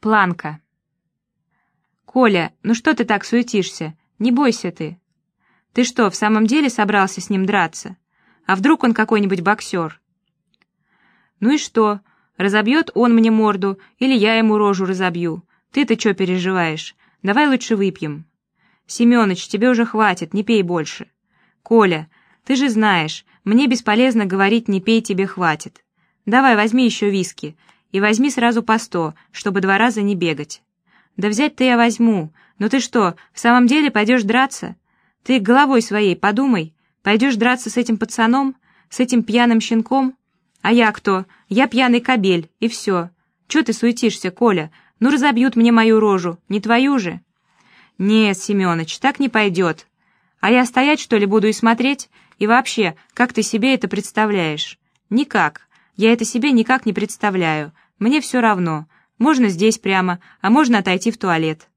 Планка. «Коля, ну что ты так суетишься? Не бойся ты. Ты что, в самом деле собрался с ним драться? А вдруг он какой-нибудь боксер?» «Ну и что? Разобьет он мне морду, или я ему рожу разобью? Ты-то что переживаешь? Давай лучше выпьем». «Семёныч, тебе уже хватит, не пей больше». «Коля, ты же знаешь, мне бесполезно говорить «не пей, тебе хватит». Давай, возьми еще виски, и возьми сразу по сто, чтобы два раза не бегать. Да взять-то я возьму, но ты что, в самом деле пойдешь драться? Ты головой своей подумай, пойдешь драться с этим пацаном, с этим пьяным щенком? А я кто? Я пьяный кобель, и все. Че ты суетишься, Коля? Ну разобьют мне мою рожу, не твою же? Нет, Семёныч, так не пойдет. А я стоять, что ли, буду и смотреть? И вообще, как ты себе это представляешь? Никак. Я это себе никак не представляю. Мне все равно. Можно здесь прямо, а можно отойти в туалет.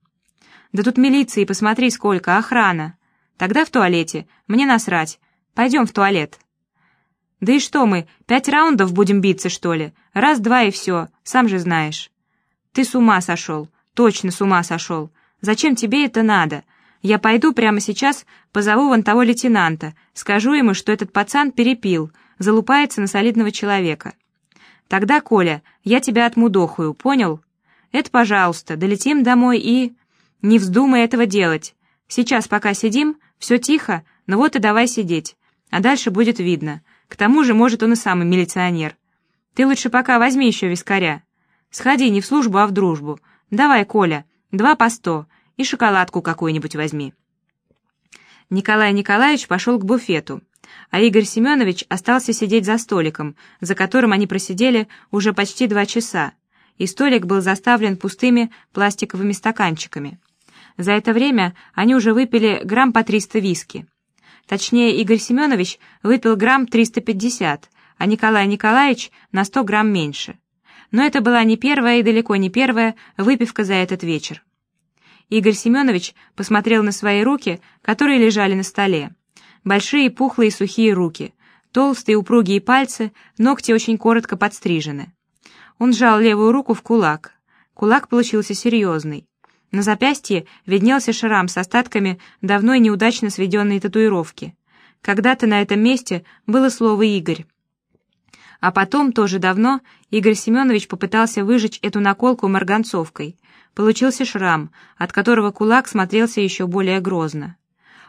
Да тут милиции, посмотри сколько, охрана. Тогда в туалете. Мне насрать. Пойдем в туалет. Да и что мы, пять раундов будем биться, что ли? Раз-два и все, сам же знаешь. Ты с ума сошел. Точно с ума сошел. Зачем тебе это надо? Я пойду прямо сейчас, позову вон того лейтенанта, скажу ему, что этот пацан перепил, залупается на солидного человека. Тогда, Коля, я тебя отмудохаю, понял? Это, пожалуйста, долетим домой и... Не вздумай этого делать. Сейчас, пока сидим, все тихо, ну вот и давай сидеть. А дальше будет видно. К тому же, может, он и самый милиционер. Ты лучше пока возьми еще вискаря. Сходи не в службу, а в дружбу. Давай, Коля, два по сто, и шоколадку какую-нибудь возьми. Николай Николаевич пошел к буфету а Игорь Семенович остался сидеть за столиком, за которым они просидели уже почти два часа, и столик был заставлен пустыми пластиковыми стаканчиками. За это время они уже выпили грамм по 300 виски. Точнее, Игорь Семенович выпил грамм 350, а Николай Николаевич на 100 грамм меньше. Но это была не первая и далеко не первая выпивка за этот вечер. Игорь Семенович посмотрел на свои руки, которые лежали на столе большие пухлые сухие руки, толстые упругие пальцы, ногти очень коротко подстрижены. Он сжал левую руку в кулак. Кулак получился серьезный. На запястье виднелся шрам с остатками давно и неудачно сведенной татуировки. Когда-то на этом месте было слово «Игорь». А потом, тоже давно, Игорь Семенович попытался выжечь эту наколку марганцовкой. Получился шрам, от которого кулак смотрелся еще более грозно.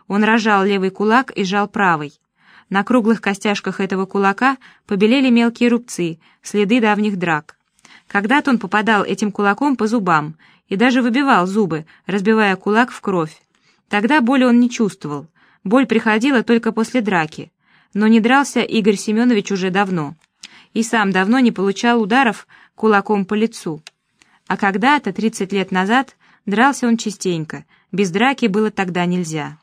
Он рожал левый кулак и сжал правый. На круглых костяшках этого кулака побелели мелкие рубцы, следы давних драк. Когда-то он попадал этим кулаком по зубам и даже выбивал зубы, разбивая кулак в кровь. Тогда боли он не чувствовал. Боль приходила только после драки. Но не дрался Игорь Семенович уже давно. И сам давно не получал ударов кулаком по лицу. А когда-то, 30 лет назад, дрался он частенько. Без драки было тогда нельзя.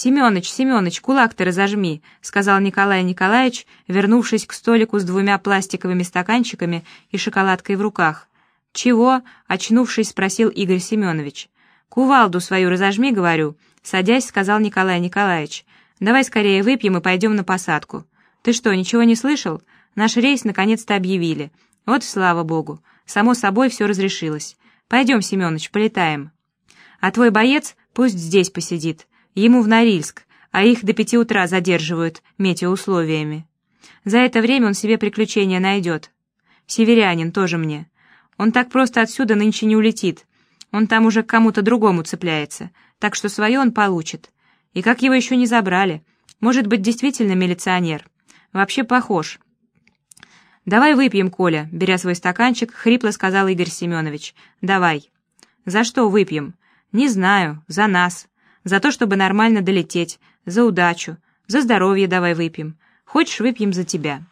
«Семёныч, Семёныч, кулак-то разожми», — сказал Николай Николаевич, вернувшись к столику с двумя пластиковыми стаканчиками и шоколадкой в руках. «Чего?» — очнувшись, спросил Игорь Семёнович. «Кувалду свою разожми, говорю», — садясь, сказал Николай Николаевич. «Давай скорее выпьем и пойдем на посадку». «Ты что, ничего не слышал? Наш рейс наконец-то объявили. Вот слава богу. Само собой все разрешилось. Пойдем, Семёныч, полетаем. А твой боец пусть здесь посидит. Ему в Норильск, а их до пяти утра задерживают метеоусловиями. За это время он себе приключения найдет. Северянин тоже мне. Он так просто отсюда нынче не улетит. Он там уже к кому-то другому цепляется, так что свое он получит. И как его еще не забрали? Может быть, действительно милиционер. Вообще похож. «Давай выпьем, Коля», — беря свой стаканчик, хрипло сказал Игорь Семенович. «Давай». «За что выпьем?» «Не знаю. За нас. За то, чтобы нормально долететь, за удачу, за здоровье давай выпьем. Хочешь, выпьем за тебя».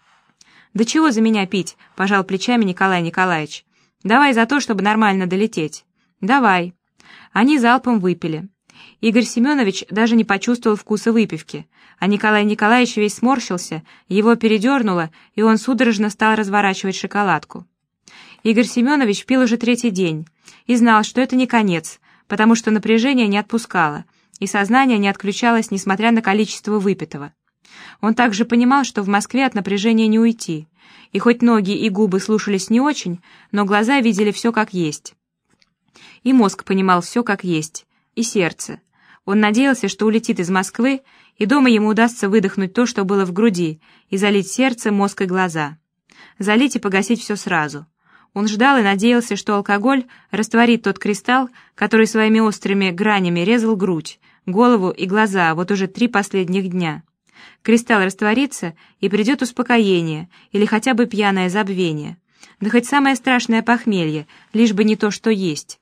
«Да чего за меня пить?» — пожал плечами Николай Николаевич. «Давай за то, чтобы нормально долететь». «Давай». Они залпом выпили. Игорь Семенович даже не почувствовал вкуса выпивки, а Николай Николаевич весь сморщился, его передернуло, и он судорожно стал разворачивать шоколадку. Игорь Семенович пил уже третий день и знал, что это не конец, потому что напряжение не отпускало, и сознание не отключалось, несмотря на количество выпитого. Он также понимал, что в Москве от напряжения не уйти, и хоть ноги и губы слушались не очень, но глаза видели все как есть. И мозг понимал все как есть, и сердце. Он надеялся, что улетит из Москвы, и дома ему удастся выдохнуть то, что было в груди, и залить сердце, мозг и глаза. Залить и погасить все сразу. Он ждал и надеялся, что алкоголь растворит тот кристалл, который своими острыми гранями резал грудь, голову и глаза вот уже три последних дня. Кристалл растворится, и придет успокоение, или хотя бы пьяное забвение. Да хоть самое страшное похмелье, лишь бы не то, что есть.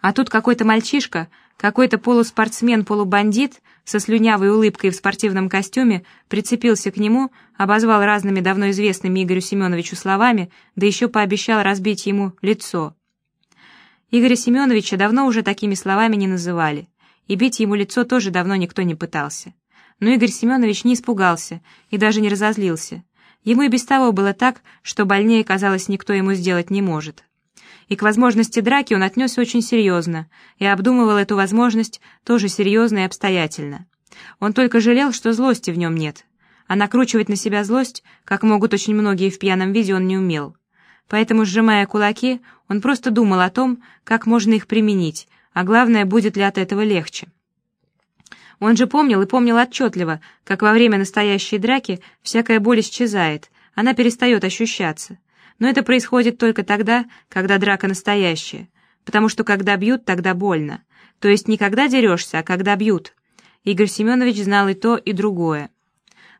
А тут какой-то мальчишка, какой-то полуспортсмен-полубандит со слюнявой улыбкой в спортивном костюме прицепился к нему, обозвал разными давно известными Игорю Семеновичу словами, да еще пообещал разбить ему лицо. Игоря Семеновича давно уже такими словами не называли, и бить ему лицо тоже давно никто не пытался. Но Игорь Семенович не испугался и даже не разозлился. Ему и без того было так, что больнее, казалось, никто ему сделать не может и к возможности драки он отнесся очень серьезно и обдумывал эту возможность тоже серьезно и обстоятельно. Он только жалел, что злости в нем нет, а накручивать на себя злость, как могут очень многие в пьяном виде, он не умел. Поэтому, сжимая кулаки, он просто думал о том, как можно их применить, а главное, будет ли от этого легче. Он же помнил и помнил отчетливо, как во время настоящей драки всякая боль исчезает, она перестает ощущаться. Но это происходит только тогда, когда драка настоящая, потому что когда бьют, тогда больно. То есть не когда дерешься, а когда бьют. Игорь Семенович знал и то, и другое.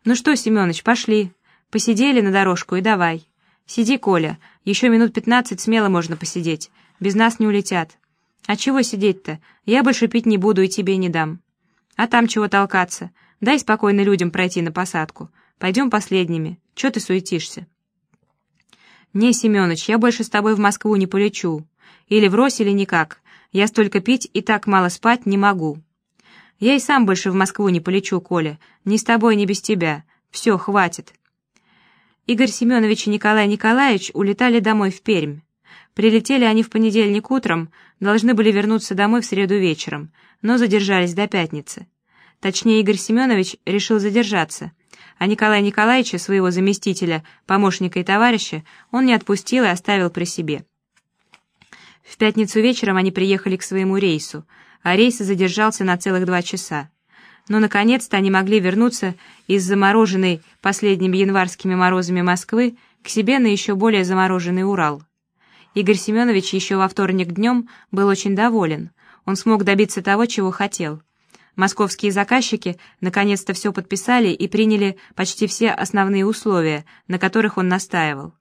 «Ну что, Семенович, пошли. Посидели на дорожку и давай. Сиди, Коля, еще минут пятнадцать смело можно посидеть. Без нас не улетят. А чего сидеть-то? Я больше пить не буду и тебе не дам. А там чего толкаться? Дай спокойно людям пройти на посадку. Пойдем последними. Че ты суетишься?» «Не, Семёныч, я больше с тобой в Москву не полечу. Или врозь, или никак. Я столько пить и так мало спать не могу». «Я и сам больше в Москву не полечу, Коля. Ни с тобой, ни без тебя. Все, хватит». Игорь Семенович и Николай Николаевич улетали домой в Пермь. Прилетели они в понедельник утром, должны были вернуться домой в среду вечером, но задержались до пятницы. Точнее, Игорь Семенович решил задержаться, а Николая Николаевича, своего заместителя, помощника и товарища, он не отпустил и оставил при себе. В пятницу вечером они приехали к своему рейсу, а рейс задержался на целых два часа. Но, наконец-то, они могли вернуться из замороженной последними январскими морозами Москвы к себе на еще более замороженный Урал. Игорь Семенович еще во вторник днем был очень доволен. Он смог добиться того, чего хотел — Московские заказчики наконец-то все подписали и приняли почти все основные условия, на которых он настаивал.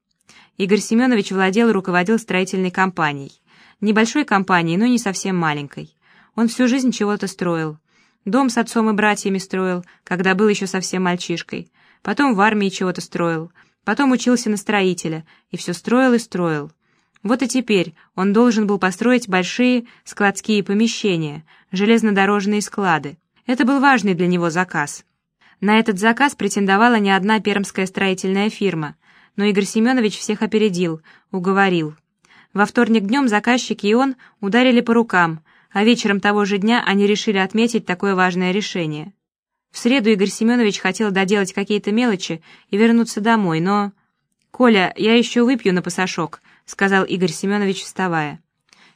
Игорь Семенович владел и руководил строительной компанией. Небольшой компанией, но не совсем маленькой. Он всю жизнь чего-то строил. Дом с отцом и братьями строил, когда был еще совсем мальчишкой. Потом в армии чего-то строил. Потом учился на строителя. И все строил и строил. Вот и теперь он должен был построить большие складские помещения, железнодорожные склады. Это был важный для него заказ. На этот заказ претендовала не одна пермская строительная фирма, но Игорь Семенович всех опередил, уговорил. Во вторник днем заказчики и он ударили по рукам, а вечером того же дня они решили отметить такое важное решение. В среду Игорь Семенович хотел доделать какие-то мелочи и вернуться домой, но... «Коля, я еще выпью на пасашок», — сказал Игорь Семенович, вставая.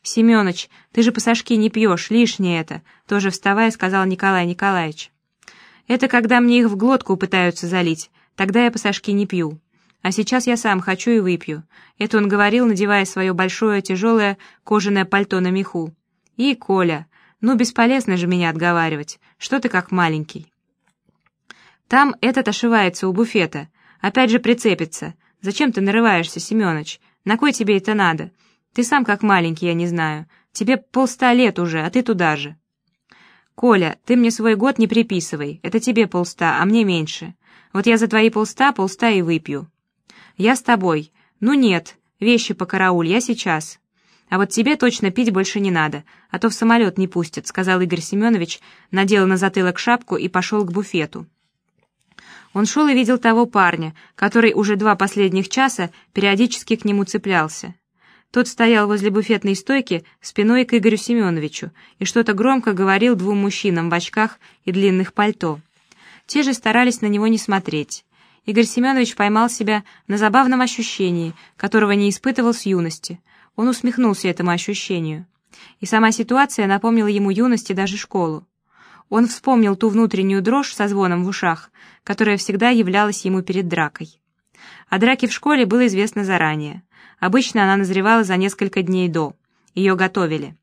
«Семеныч, ты же пасашки не пьешь, лишнее это», — тоже вставая, сказал Николай Николаевич. «Это когда мне их в глотку пытаются залить, тогда я пасашки не пью. А сейчас я сам хочу и выпью». Это он говорил, надевая свое большое тяжелое кожаное пальто на меху. «И, Коля, ну бесполезно же меня отговаривать, что ты как маленький». «Там этот ошивается у буфета, опять же прицепится. Зачем ты нарываешься, Семенович? На кой тебе это надо? Ты сам как маленький, я не знаю. Тебе полста лет уже, а ты туда же. Коля, ты мне свой год не приписывай. Это тебе полста, а мне меньше. Вот я за твои полста, полста и выпью. Я с тобой. Ну нет, вещи по карауль, я сейчас. А вот тебе точно пить больше не надо, а то в самолет не пустят, сказал Игорь Семенович, надел на затылок шапку и пошел к буфету. Он шел и видел того парня, который уже два последних часа периодически к нему цеплялся. Тот стоял возле буфетной стойки спиной к Игорю Семеновичу и что-то громко говорил двум мужчинам в очках и длинных пальто. Те же старались на него не смотреть. Игорь Семенович поймал себя на забавном ощущении, которого не испытывал с юности. Он усмехнулся этому ощущению. И сама ситуация напомнила ему юность и даже школу. Он вспомнил ту внутреннюю дрожь со звоном в ушах, которая всегда являлась ему перед дракой. О драке в школе было известно заранее. Обычно она назревала за несколько дней до. Ее готовили.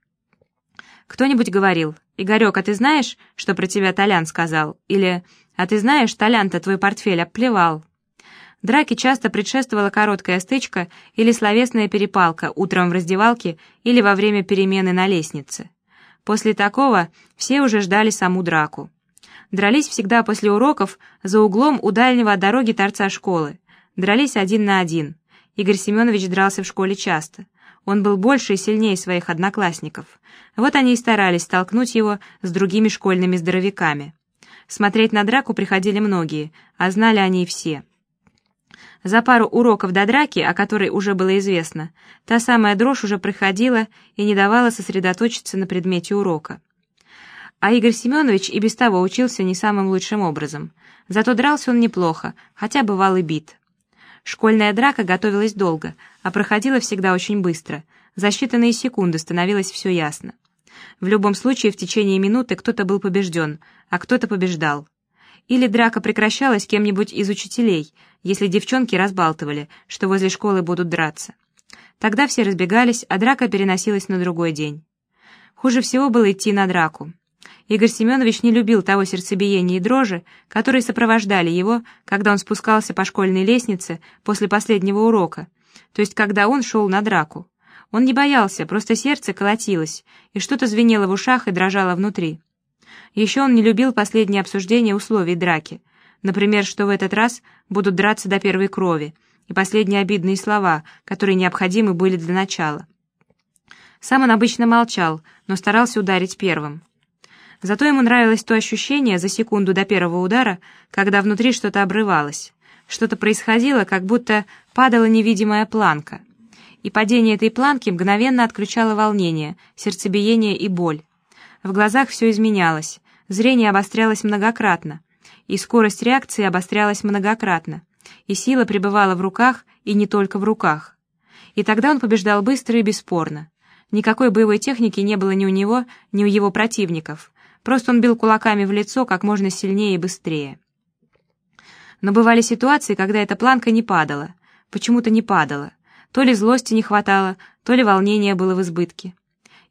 Кто-нибудь говорил, «Игорек, а ты знаешь, что про тебя Толян сказал?» Или «А ты знаешь, Толян-то твой портфель обплевал?» Драке часто предшествовала короткая стычка или словесная перепалка утром в раздевалке или во время перемены на лестнице. После такого все уже ждали саму драку. Дрались всегда после уроков за углом у дальнего от дороги торца школы. Дрались один на один. Игорь Семенович дрался в школе часто. Он был больше и сильнее своих одноклассников. Вот они и старались столкнуть его с другими школьными здоровяками. Смотреть на драку приходили многие, а знали они и все. За пару уроков до драки, о которой уже было известно, та самая дрожь уже проходила и не давала сосредоточиться на предмете урока. А Игорь Семенович и без того учился не самым лучшим образом. Зато дрался он неплохо, хотя бывал и бит. Школьная драка готовилась долго, а проходила всегда очень быстро. За считанные секунды становилось все ясно. В любом случае, в течение минуты кто-то был побежден, а кто-то побеждал. Или драка прекращалась кем-нибудь из учителей, если девчонки разбалтывали, что возле школы будут драться. Тогда все разбегались, а драка переносилась на другой день. Хуже всего было идти на драку. Игорь Семенович не любил того сердцебиения и дрожи, которые сопровождали его, когда он спускался по школьной лестнице после последнего урока, то есть когда он шел на драку. Он не боялся, просто сердце колотилось, и что-то звенело в ушах и дрожало внутри. Еще он не любил последнее обсуждение условий драки. Например, что в этот раз будут драться до первой крови, и последние обидные слова, которые необходимы были для начала. Сам он обычно молчал, но старался ударить первым. Зато ему нравилось то ощущение за секунду до первого удара, когда внутри что-то обрывалось. Что-то происходило, как будто падала невидимая планка. И падение этой планки мгновенно отключало волнение, сердцебиение и боль. В глазах все изменялось, зрение обострялось многократно, и скорость реакции обострялась многократно, и сила пребывала в руках и не только в руках. И тогда он побеждал быстро и бесспорно. Никакой боевой техники не было ни у него, ни у его противников. Просто он бил кулаками в лицо как можно сильнее и быстрее. Но бывали ситуации, когда эта планка не падала. Почему-то не падала. То ли злости не хватало, то ли волнения было в избытке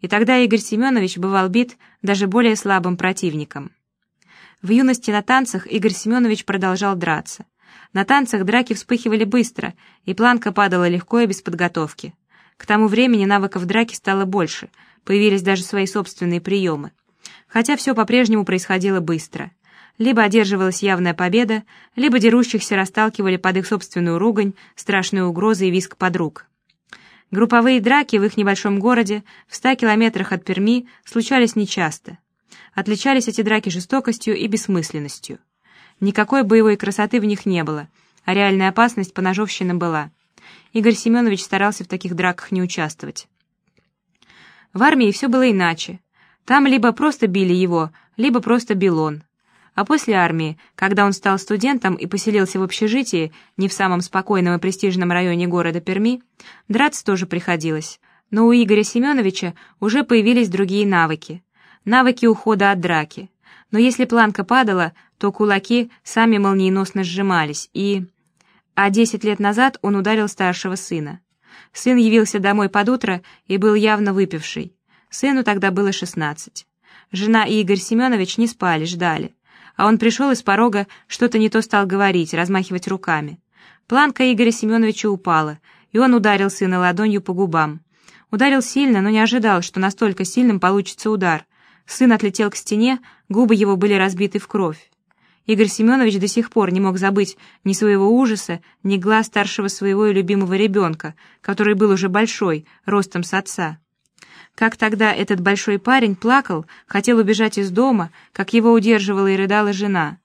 и тогда Игорь Семенович бывал бит даже более слабым противником. В юности на танцах Игорь Семенович продолжал драться. На танцах драки вспыхивали быстро, и планка падала легко и без подготовки. К тому времени навыков драки стало больше, появились даже свои собственные приемы. Хотя все по-прежнему происходило быстро. Либо одерживалась явная победа, либо дерущихся расталкивали под их собственную ругань, страшные угрозы и виск подруг. Групповые драки в их небольшом городе, в ста километрах от Перми, случались нечасто. Отличались эти драки жестокостью и бессмысленностью. Никакой боевой красоты в них не было, а реальная опасность по ножовщинам была. Игорь Семенович старался в таких драках не участвовать. В армии все было иначе. Там либо просто били его, либо просто бил он. А после армии, когда он стал студентом и поселился в общежитии, не в самом спокойном и престижном районе города Перми, драться тоже приходилось. Но у Игоря Семеновича уже появились другие навыки. Навыки ухода от драки. Но если планка падала, то кулаки сами молниеносно сжимались, и... А десять лет назад он ударил старшего сына. Сын явился домой под утро и был явно выпивший. Сыну тогда было шестнадцать. Жена и Игорь Семенович не спали, ждали а он пришел из порога, что-то не то стал говорить, размахивать руками. Планка Игоря Семеновича упала, и он ударил сына ладонью по губам. Ударил сильно, но не ожидал, что настолько сильным получится удар. Сын отлетел к стене, губы его были разбиты в кровь. Игорь Семенович до сих пор не мог забыть ни своего ужаса, ни глаз старшего своего и любимого ребенка, который был уже большой, ростом с отца. Как тогда этот большой парень плакал, хотел убежать из дома, как его удерживала и рыдала жена.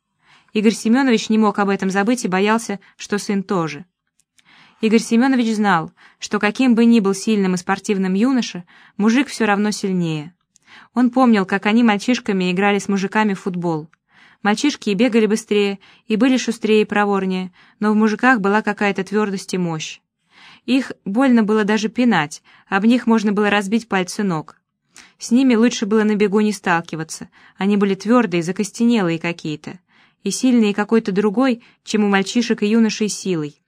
Игорь Семенович не мог об этом забыть и боялся, что сын тоже. Игорь Семенович знал, что каким бы ни был сильным и спортивным юноша, мужик все равно сильнее. Он помнил, как они мальчишками играли с мужиками в футбол. Мальчишки и бегали быстрее, и были шустрее и проворнее, но в мужиках была какая-то твердость и мощь. Их больно было даже пинать, об них можно было разбить пальцы ног. С ними лучше было на бегу не сталкиваться, они были твердые, закостенелые какие-то, и сильные какой-то другой, чем у мальчишек и юношей силой.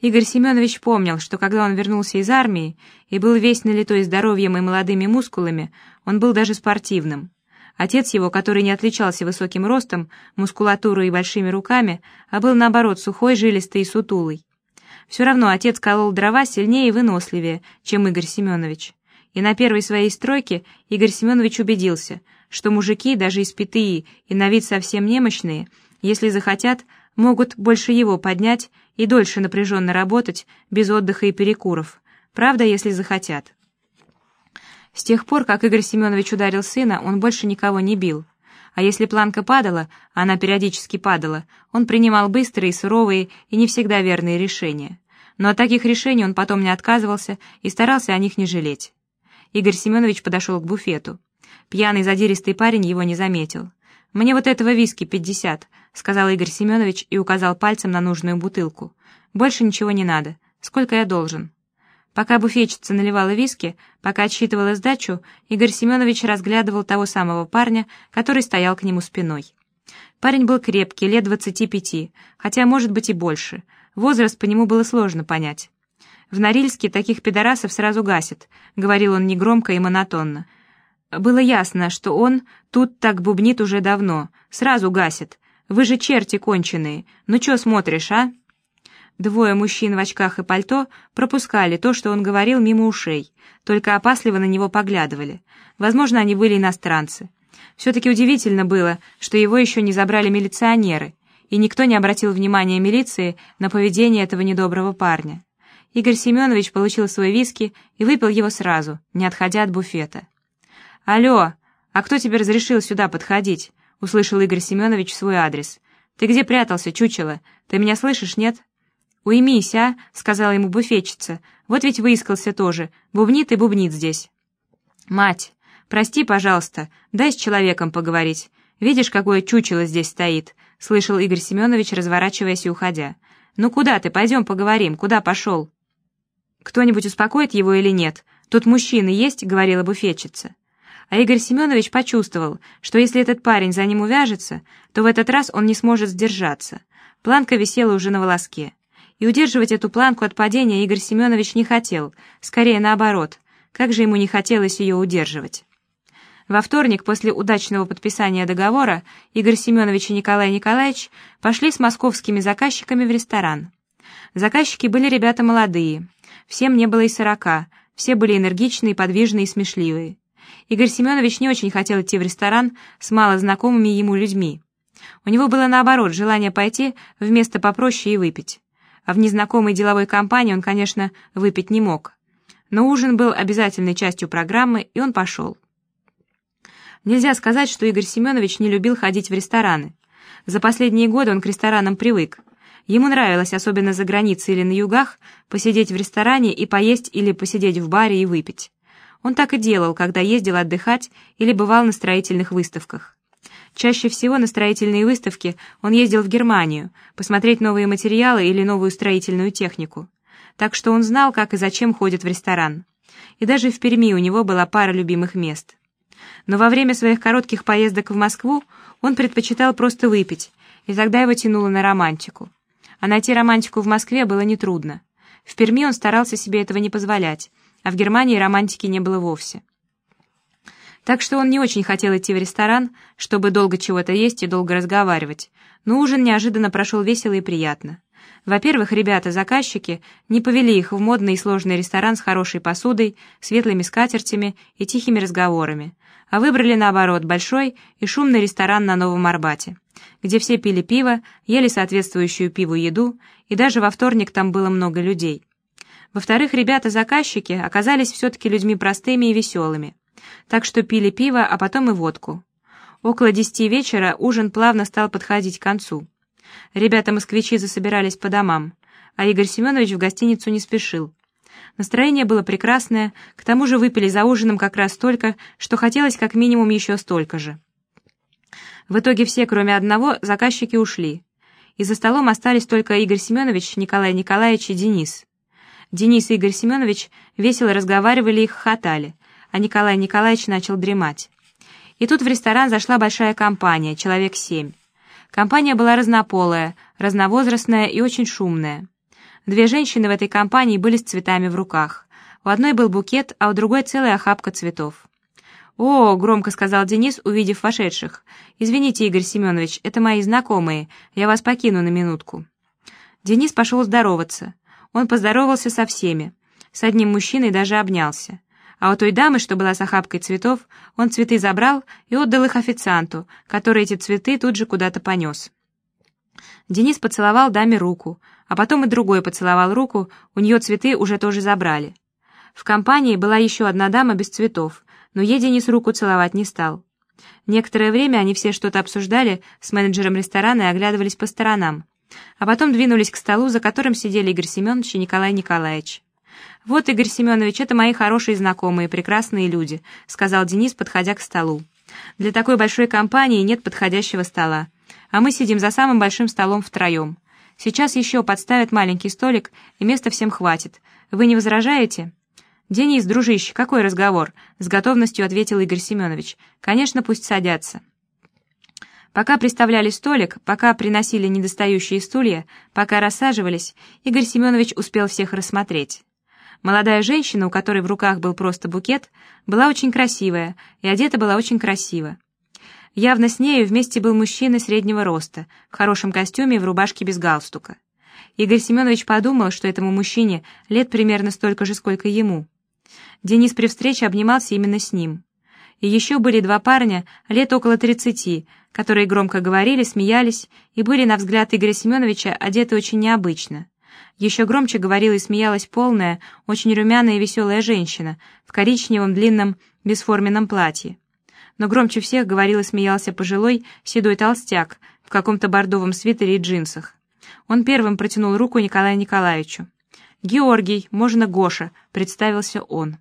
Игорь Семенович помнил, что когда он вернулся из армии и был весь налитой здоровьем и молодыми мускулами, он был даже спортивным. Отец его, который не отличался высоким ростом, мускулатурой и большими руками, а был, наоборот, сухой, жилистый и сутулый. Все равно отец колол дрова сильнее и выносливее, чем Игорь Семенович. И на первой своей стройке Игорь Семенович убедился, что мужики, даже испитые и на вид совсем немощные, если захотят, могут больше его поднять и дольше напряженно работать, без отдыха и перекуров. Правда, если захотят. С тех пор, как Игорь Семенович ударил сына, он больше никого не бил. А если планка падала, а она периодически падала, он принимал быстрые, суровые и не всегда верные решения. Но от таких решений он потом не отказывался и старался о них не жалеть. Игорь Семенович подошел к буфету. Пьяный задиристый парень его не заметил. «Мне вот этого виски пятьдесят», — сказал Игорь Семенович и указал пальцем на нужную бутылку. «Больше ничего не надо. Сколько я должен?» Пока буфетчица наливала виски, пока отсчитывала сдачу, Игорь Семенович разглядывал того самого парня, который стоял к нему спиной. Парень был крепкий, лет двадцати пяти, хотя, может быть, и больше. Возраст по нему было сложно понять. «В Норильске таких пидорасов сразу гасят», — говорил он негромко и монотонно. Было ясно, что он тут так бубнит уже давно. Сразу гасит. Вы же черти конченые. Ну чё смотришь, а? Двое мужчин в очках и пальто пропускали то, что он говорил, мимо ушей, только опасливо на него поглядывали. Возможно, они были иностранцы. Все-таки удивительно было, что его еще не забрали милиционеры, и никто не обратил внимания милиции на поведение этого недоброго парня. Игорь Семенович получил свой виски и выпил его сразу, не отходя от буфета. «Алло, а кто тебе разрешил сюда подходить?» — услышал Игорь Семенович свой адрес. «Ты где прятался, чучело? Ты меня слышишь, нет?» «Уймись, а!» — сказала ему буфетчица. «Вот ведь выискался тоже. Бубнит и бубнит здесь». «Мать, прости, пожалуйста, дай с человеком поговорить. Видишь, какое чучело здесь стоит?» — слышал Игорь Семенович, разворачиваясь и уходя. «Ну куда ты? Пойдем поговорим. Куда пошел?» «Кто-нибудь успокоит его или нет? Тут мужчины есть?» — говорила буфетчица. А Игорь Семенович почувствовал, что если этот парень за ним увяжется, то в этот раз он не сможет сдержаться. Планка висела уже на волоске. И удерживать эту планку от падения Игорь Семенович не хотел, скорее наоборот. Как же ему не хотелось ее удерживать. Во вторник, после удачного подписания договора, Игорь Семенович и Николай Николаевич пошли с московскими заказчиками в ресторан. Заказчики были ребята молодые, всем не было и сорока, все были энергичные, подвижные и смешливые. Игорь Семенович не очень хотел идти в ресторан с малознакомыми ему людьми. У него было наоборот желание пойти в место попроще и выпить. А в незнакомой деловой компании он, конечно, выпить не мог. Но ужин был обязательной частью программы, и он пошел. Нельзя сказать, что Игорь Семенович не любил ходить в рестораны. За последние годы он к ресторанам привык. Ему нравилось, особенно за границей или на югах, посидеть в ресторане и поесть или посидеть в баре и выпить. Он так и делал, когда ездил отдыхать или бывал на строительных выставках. Чаще всего на строительные выставки он ездил в Германию, посмотреть новые материалы или новую строительную технику. Так что он знал, как и зачем ходит в ресторан. И даже в Перми у него была пара любимых мест. Но во время своих коротких поездок в Москву он предпочитал просто выпить, и тогда его тянуло на романтику. А найти романтику в Москве было нетрудно. В Перми он старался себе этого не позволять, а в Германии романтики не было вовсе. Так что он не очень хотел идти в ресторан, чтобы долго чего-то есть и долго разговаривать, но ужин неожиданно прошел весело и приятно. Во-первых, ребята-заказчики не повели их в модный и сложный ресторан с хорошей посудой, светлыми скатертями и тихими разговорами, а выбрали, наоборот, большой и шумный ресторан на Новом Арбате, где все пили пиво, ели соответствующую пиву еду, и даже во вторник там было много людей. Во-вторых, ребята-заказчики оказались все-таки людьми простыми и веселыми, так что пили пиво, а потом и водку. Около десяти вечера ужин плавно стал подходить к концу. Ребята-москвичи засобирались по домам, а Игорь Семенович в гостиницу не спешил. Настроение было прекрасное, к тому же выпили за ужином как раз столько, что хотелось как минимум еще столько же. В итоге все, кроме одного, заказчики ушли. И за столом остались только Игорь Семенович, Николай Николаевич и Денис. Денис и Игорь Семенович весело разговаривали и хохотали, а Николай Николаевич начал дремать. И тут в ресторан зашла большая компания, человек семь. Компания была разнополая, разновозрастная и очень шумная. Две женщины в этой компании были с цветами в руках. У одной был букет, а у другой целая охапка цветов. «О!» — громко сказал Денис, увидев вошедших. «Извините, Игорь Семенович, это мои знакомые. Я вас покину на минутку». Денис пошел здороваться. Он поздоровался со всеми. С одним мужчиной даже обнялся. А у той дамы, что была с охапкой цветов, он цветы забрал и отдал их официанту, который эти цветы тут же куда-то понес. Денис поцеловал даме руку, а потом и другой поцеловал руку, у нее цветы уже тоже забрали. В компании была еще одна дама без цветов, но ей Денис руку целовать не стал. Некоторое время они все что-то обсуждали с менеджером ресторана и оглядывались по сторонам, а потом двинулись к столу, за которым сидели Игорь Семенович и Николай Николаевич. «Вот, Игорь Семенович, это мои хорошие знакомые, прекрасные люди», — сказал Денис, подходя к столу. «Для такой большой компании нет подходящего стола, а мы сидим за самым большим столом втроем. Сейчас еще подставят маленький столик, и места всем хватит. Вы не возражаете?» «Денис, дружище, какой разговор?» — с готовностью ответил Игорь Семенович. «Конечно, пусть садятся». Пока приставляли столик, пока приносили недостающие стулья, пока рассаживались, Игорь Семенович успел всех рассмотреть. Молодая женщина, у которой в руках был просто букет, была очень красивая и одета была очень красиво. Явно с нею вместе был мужчина среднего роста, в хорошем костюме и в рубашке без галстука. Игорь Семенович подумал, что этому мужчине лет примерно столько же, сколько ему. Денис при встрече обнимался именно с ним. И еще были два парня, лет около тридцати, которые громко говорили, смеялись и были, на взгляд Игоря Семеновича, одеты очень необычно. Еще громче говорила и смеялась полная, очень румяная и веселая женщина в коричневом длинном бесформенном платье. Но громче всех говорил и смеялся пожилой седой толстяк в каком-то бордовом свитере и джинсах. Он первым протянул руку Николаю Николаевичу. «Георгий, можно Гоша», — представился он.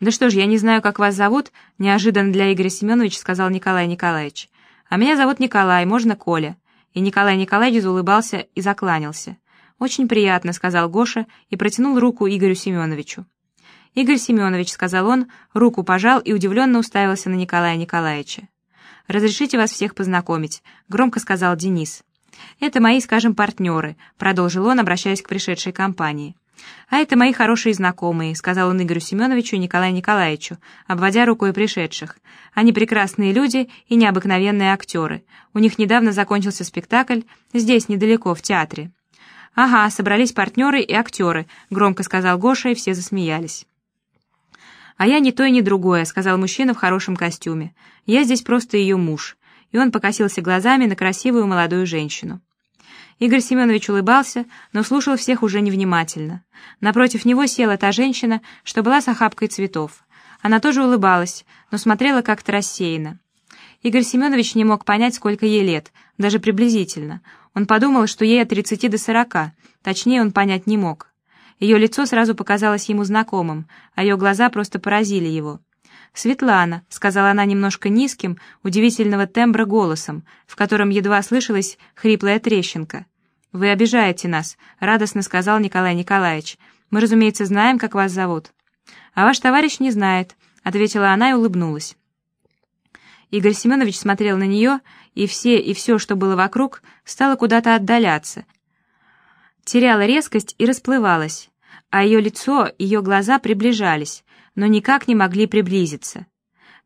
«Да что ж, я не знаю, как вас зовут», — неожиданно для Игоря Семеновича сказал Николай Николаевич. «А меня зовут Николай, можно Коля». И Николай Николаевич улыбался и закланялся. «Очень приятно», — сказал Гоша и протянул руку Игорю Семеновичу. «Игорь Семенович», — сказал он, руку пожал и удивленно уставился на Николая Николаевича. «Разрешите вас всех познакомить», — громко сказал Денис. «Это мои, скажем, партнеры», — продолжил он, обращаясь к пришедшей компании. «А это мои хорошие знакомые», — сказал он Игорю Семеновичу и Николаю Николаевичу, обводя рукой пришедших. «Они прекрасные люди и необыкновенные актеры. У них недавно закончился спектакль, здесь, недалеко, в театре. «Ага, собрались партнеры и актеры», — громко сказал Гоша, и все засмеялись. «А я ни то и ни другое», — сказал мужчина в хорошем костюме. «Я здесь просто ее муж». И он покосился глазами на красивую молодую женщину. Игорь Семенович улыбался, но слушал всех уже невнимательно. Напротив него села та женщина, что была с охапкой цветов. Она тоже улыбалась, но смотрела как-то рассеянно. Игорь Семенович не мог понять, сколько ей лет, даже приблизительно. Он подумал, что ей от 30 до 40, точнее он понять не мог. Ее лицо сразу показалось ему знакомым, а ее глаза просто поразили его. «Светлана», — сказала она немножко низким, удивительного тембра голосом, в котором едва слышалась хриплая трещинка. «Вы обижаете нас», — радостно сказал Николай Николаевич. «Мы, разумеется, знаем, как вас зовут». «А ваш товарищ не знает», — ответила она и улыбнулась. Игорь Семенович смотрел на нее, и все, и все, что было вокруг, стало куда-то отдаляться. Теряла резкость и расплывалась, а ее лицо, ее глаза приближались, но никак не могли приблизиться.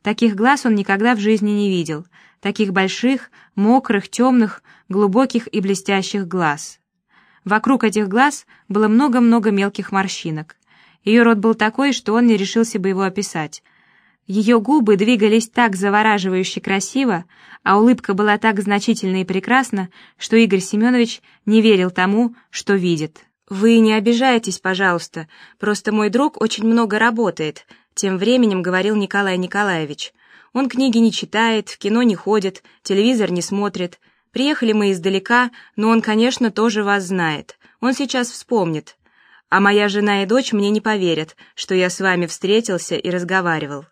Таких глаз он никогда в жизни не видел, таких больших, мокрых, темных, глубоких и блестящих глаз. Вокруг этих глаз было много-много мелких морщинок. Ее рот был такой, что он не решился бы его описать, ее губы двигались так завораживающе красиво, а улыбка была так значительна и прекрасна, что Игорь Семенович не верил тому, что видит. «Вы не обижайтесь, пожалуйста, просто мой друг очень много работает», тем временем говорил Николай Николаевич. «Он книги не читает, в кино не ходит, телевизор не смотрит. Приехали мы издалека, но он, конечно, тоже вас знает. Он сейчас вспомнит. А моя жена и дочь мне не поверят, что я с вами встретился и разговаривал».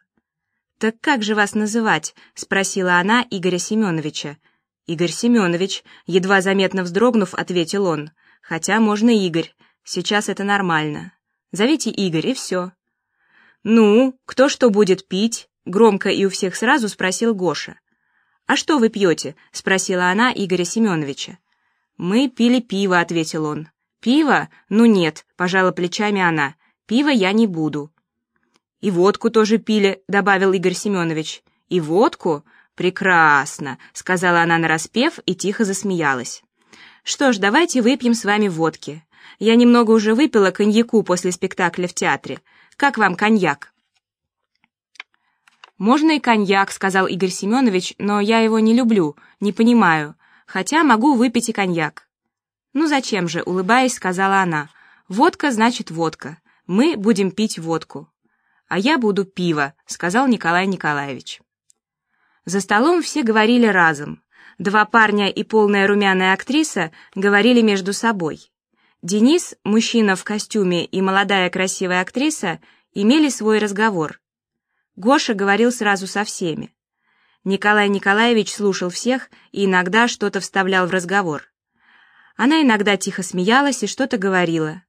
«Так как же вас называть?» — спросила она Игоря Семеновича. «Игорь Семенович», — едва заметно вздрогнув, ответил он. «Хотя можно Игорь. Сейчас это нормально. Зовите Игорь, и все». «Ну, кто что будет пить?» — громко и у всех сразу спросил Гоша. «А что вы пьете?» — спросила она Игоря Семеновича. «Мы пили пиво», — ответил он. «Пиво? Ну нет», — пожала плечами она. «Пиво я не буду». «И водку тоже пили», — добавил Игорь Семенович. «И водку? Прекрасно», — сказала она нараспев и тихо засмеялась. «Что ж, давайте выпьем с вами водки. Я немного уже выпила коньяку после спектакля в театре. Как вам коньяк?» «Можно и коньяк», — сказал Игорь Семенович, «но я его не люблю, не понимаю. Хотя могу выпить и коньяк». «Ну зачем же?» — улыбаясь, сказала она. «Водка значит водка. Мы будем пить водку». «А я буду пиво», — сказал Николай Николаевич. За столом все говорили разом. Два парня и полная румяная актриса говорили между собой. Денис, мужчина в костюме и молодая красивая актриса имели свой разговор. Гоша говорил сразу со всеми. Николай Николаевич слушал всех и иногда что-то вставлял в разговор. Она иногда тихо смеялась и что-то говорила,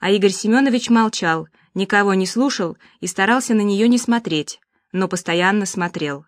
а Игорь Семенович молчал, никого не слушал и старался на нее не смотреть, но постоянно смотрел.